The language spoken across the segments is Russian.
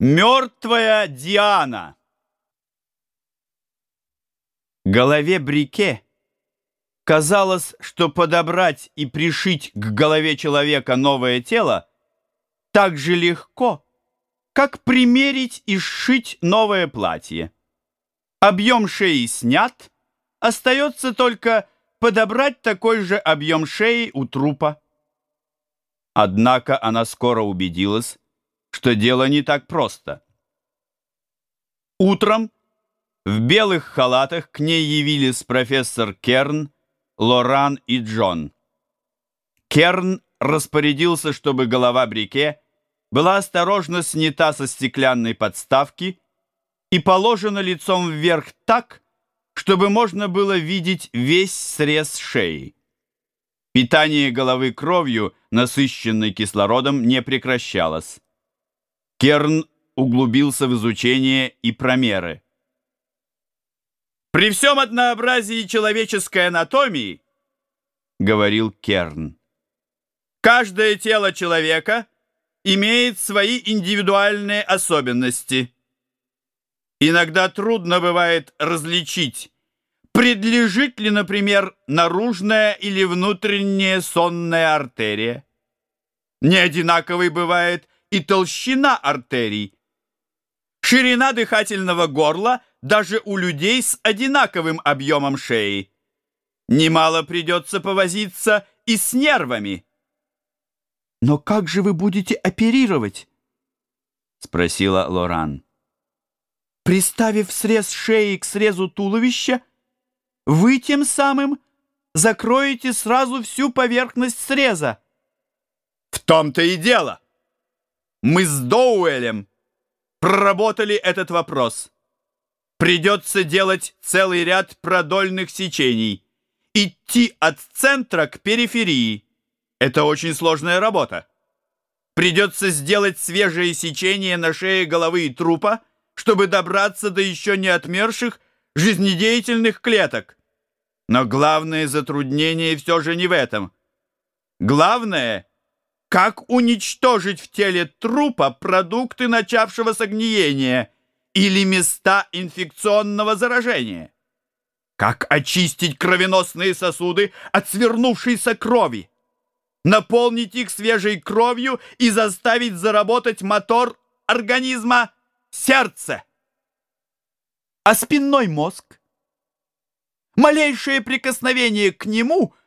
Мертвая Диана. Голове Брике казалось, что подобрать и пришить к голове человека новое тело так же легко, как примерить и сшить новое платье. Объем шеи снят, остается только подобрать такой же объем шеи у трупа. Однако она скоро убедилась, что дело не так просто. Утром в белых халатах к ней явились профессор Керн, Лоран и Джон. Керн распорядился, чтобы голова Брике была осторожно снята со стеклянной подставки и положена лицом вверх так, чтобы можно было видеть весь срез шеи. Питание головы кровью, насыщенной кислородом, не прекращалось. Керн углубился в изучение и промеры. «При всем однообразии человеческой анатомии, — говорил Керн, — каждое тело человека имеет свои индивидуальные особенности. Иногда трудно бывает различить, предлежит ли, например, наружная или внутренняя сонная артерия. Неодинаковый бывает и толщина артерий. Ширина дыхательного горла даже у людей с одинаковым объемом шеи. Немало придется повозиться и с нервами. «Но как же вы будете оперировать?» — спросила Лоран. «Приставив срез шеи к срезу туловища, вы тем самым закроете сразу всю поверхность среза». «В том-то и дело!» Мы с Доуэлем проработали этот вопрос. Придется делать целый ряд продольных сечений. Идти от центра к периферии. Это очень сложная работа. Придется сделать свежее сечение на шее головы и трупа, чтобы добраться до еще не отмерших жизнедеятельных клеток. Но главное затруднение все же не в этом. Главное — как уничтожить в теле трупа продукты начавшего согниения или места инфекционного заражения? Как очистить кровеносные сосуды от свернувшейся крови? Наполнить их свежей кровью и заставить заработать мотор организма сердце? А спинной мозг? Малейшее прикосновение к нему –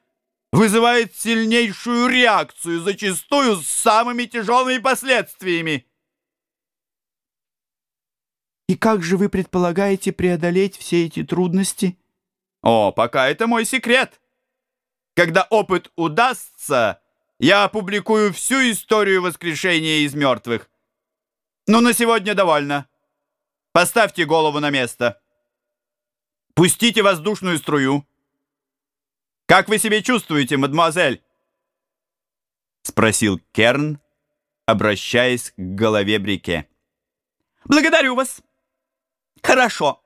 вызывает сильнейшую реакцию, зачастую с самыми тяжелыми последствиями. И как же вы предполагаете преодолеть все эти трудности? О, пока это мой секрет. Когда опыт удастся, я опубликую всю историю воскрешения из мертвых. Ну, на сегодня довольно. Поставьте голову на место. Пустите воздушную струю. «Как вы себя чувствуете, мадемуазель?» Спросил Керн, обращаясь к голове Брике. «Благодарю вас. Хорошо.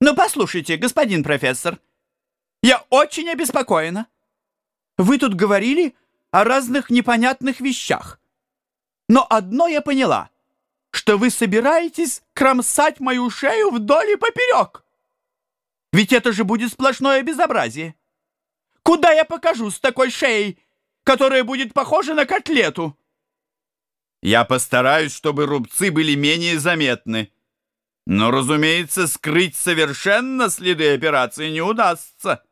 Но послушайте, господин профессор, я очень обеспокоена. Вы тут говорили о разных непонятных вещах. Но одно я поняла, что вы собираетесь кромсать мою шею вдоль и поперек. Ведь это же будет сплошное безобразие. Куда я покажу с такой шеей, которая будет похожа на котлету? Я постараюсь, чтобы рубцы были менее заметны. Но, разумеется, скрыть совершенно следы операции не удастся.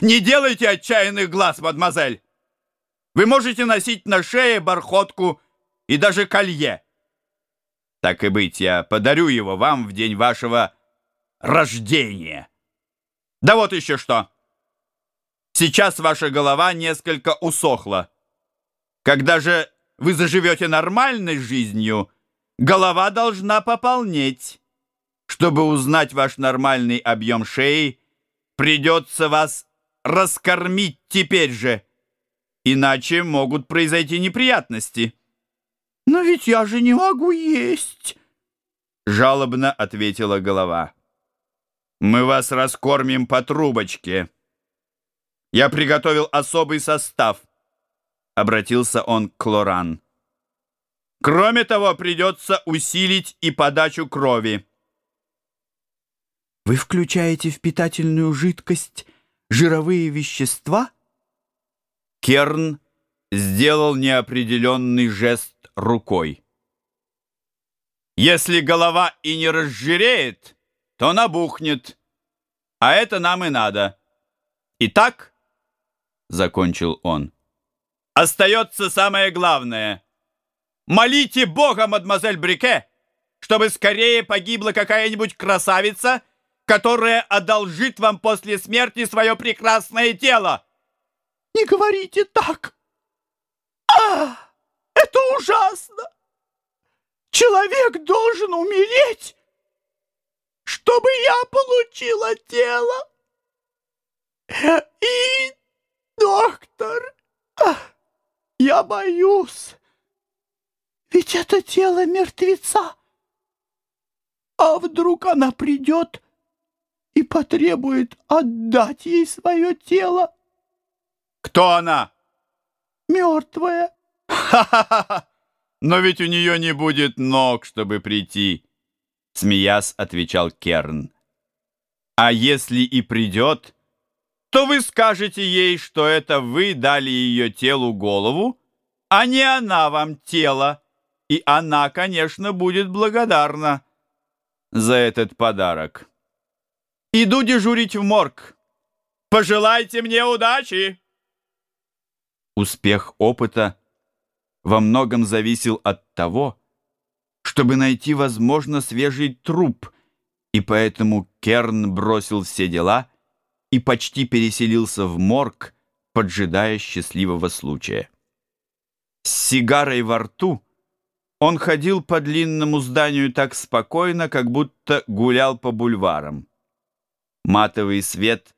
Не делайте отчаянных глаз, мадемуазель. Вы можете носить на шее бархотку и даже колье. Так и быть, я подарю его вам в день вашего рождения. Да вот еще что. Сейчас ваша голова несколько усохла. Когда же вы заживете нормальной жизнью, голова должна пополнеть. Чтобы узнать ваш нормальный объем шеи, придется вас раскормить теперь же. Иначе могут произойти неприятности. «Но ведь я же не могу есть!» Жалобно ответила голова. «Мы вас раскормим по трубочке». Я приготовил особый состав. Обратился он к Лоран. Кроме того, придется усилить и подачу крови. Вы включаете в питательную жидкость жировые вещества? Керн сделал неопределенный жест рукой. Если голова и не разжиреет, то набухнет. А это нам и надо. Итак, закончил он, остается самое главное. Молите Бога, мадемуазель Брике, чтобы скорее погибла какая-нибудь красавица, которая одолжит вам после смерти свое прекрасное тело. Не говорите так. А, это ужасно. Человек должен умереть, чтобы я получила тело. И, доктор, я боюсь, ведь это тело мертвеца. А вдруг она придет и потребует отдать ей свое тело? Кто она? Мертвая. Ха-ха-ха! Но ведь у нее не будет ног, чтобы прийти, смеясь, отвечал Керн. А если и придет, то вы скажете ей, что это вы дали ее телу голову, а не она вам тело, и она, конечно, будет благодарна за этот подарок. Иду дежурить в морг. Пожелайте мне удачи. Успех опыта во многом зависел от того, чтобы найти, возможно, свежий труп, и поэтому Керн бросил все дела и почти переселился в морг, поджидая счастливого случая. С сигарой во рту он ходил по длинному зданию так спокойно, как будто гулял по бульварам. Матовый свет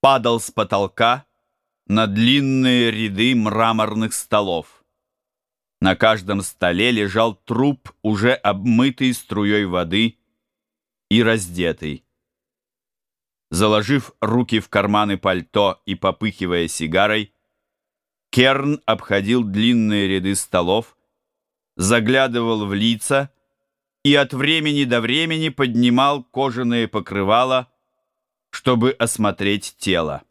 падал с потолка на длинные ряды мраморных столов. На каждом столе лежал труп, уже обмытый струей воды и раздетый. Заложив руки в карманы пальто и попыхивая сигарой, Керн обходил длинные ряды столов, заглядывал в лица и от времени до времени поднимал кожаные покрывала, чтобы осмотреть тело.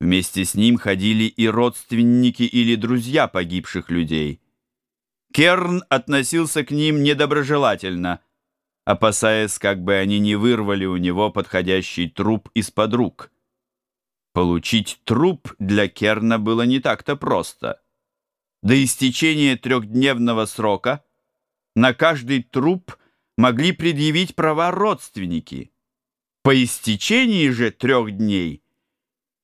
Вместе с ним ходили и родственники или друзья погибших людей. Керн относился к ним недоброжелательно, опасаясь, как бы они не вырвали у него подходящий труп из-под рук. Получить труп для Керна было не так-то просто. До истечения трехдневного срока на каждый труп могли предъявить права родственники. По истечении же трех дней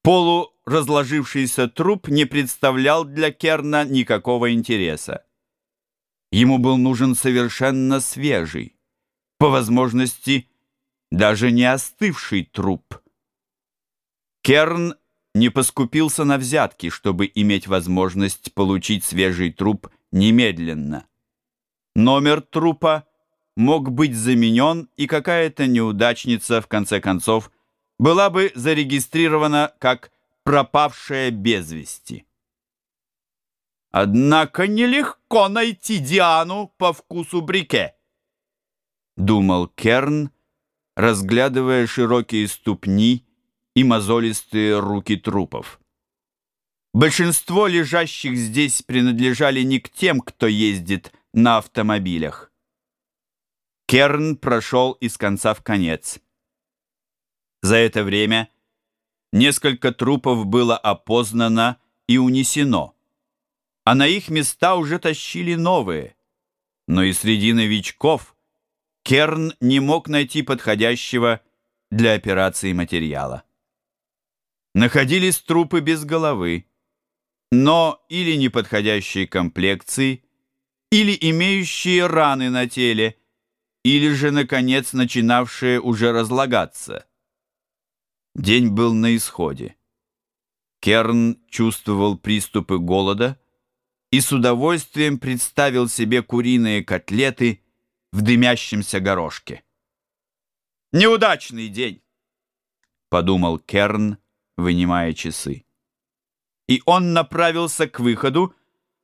Полуразложившийся труп не представлял для Керна никакого интереса. Ему был нужен совершенно свежий, по возможности даже не остывший труп. Керн не поскупился на взятки, чтобы иметь возможность получить свежий труп немедленно. Номер трупа мог быть заменен, и какая-то неудачница, в конце концов, была бы зарегистрирована как пропавшая без вести. Однако нелегко найти Диану по вкусу брике, думал Керн, разглядывая широкие ступни и мозолистые руки трупов. Большинство лежащих здесь принадлежали не к тем, кто ездит на автомобилях. Керн прошел из конца в конец. За это время несколько трупов было опознано и унесено, а на их места уже тащили новые. Но и среди новичков Керн не мог найти подходящего для операции материала. Находились трупы без головы, но или неподходящей комплекции, или имеющие раны на теле, или же, наконец, начинавшие уже разлагаться. День был на исходе. Керн чувствовал приступы голода и с удовольствием представил себе куриные котлеты в дымящемся горошке. «Неудачный день!» — подумал Керн, вынимая часы. И он направился к выходу,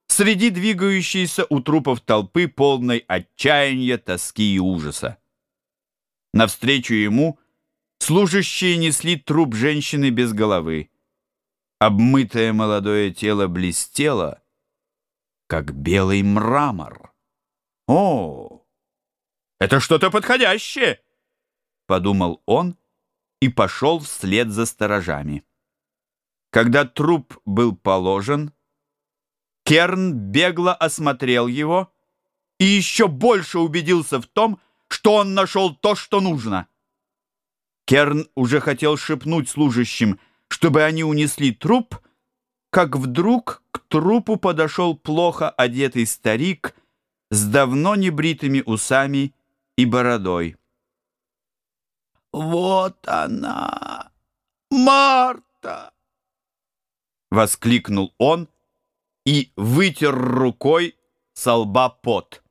среди двигающейся у трупов толпы полной отчаяния, тоски и ужаса. Навстречу ему служащие несли труп женщины без головы. Обмытое молодое тело блестело, как белый мрамор. «О, это что-то подходящее!» — подумал он и пошел вслед за сторожами. Когда труп был положен, Керн бегло осмотрел его и еще больше убедился в том, что он нашел то, что нужно. Керн уже хотел шепнуть служащим, чтобы они унесли труп, как вдруг к трупу подошел плохо одетый старик с давно небритыми усами и бородой. «Вот она, Марта!» Воскликнул он и вытер рукой со лба пот.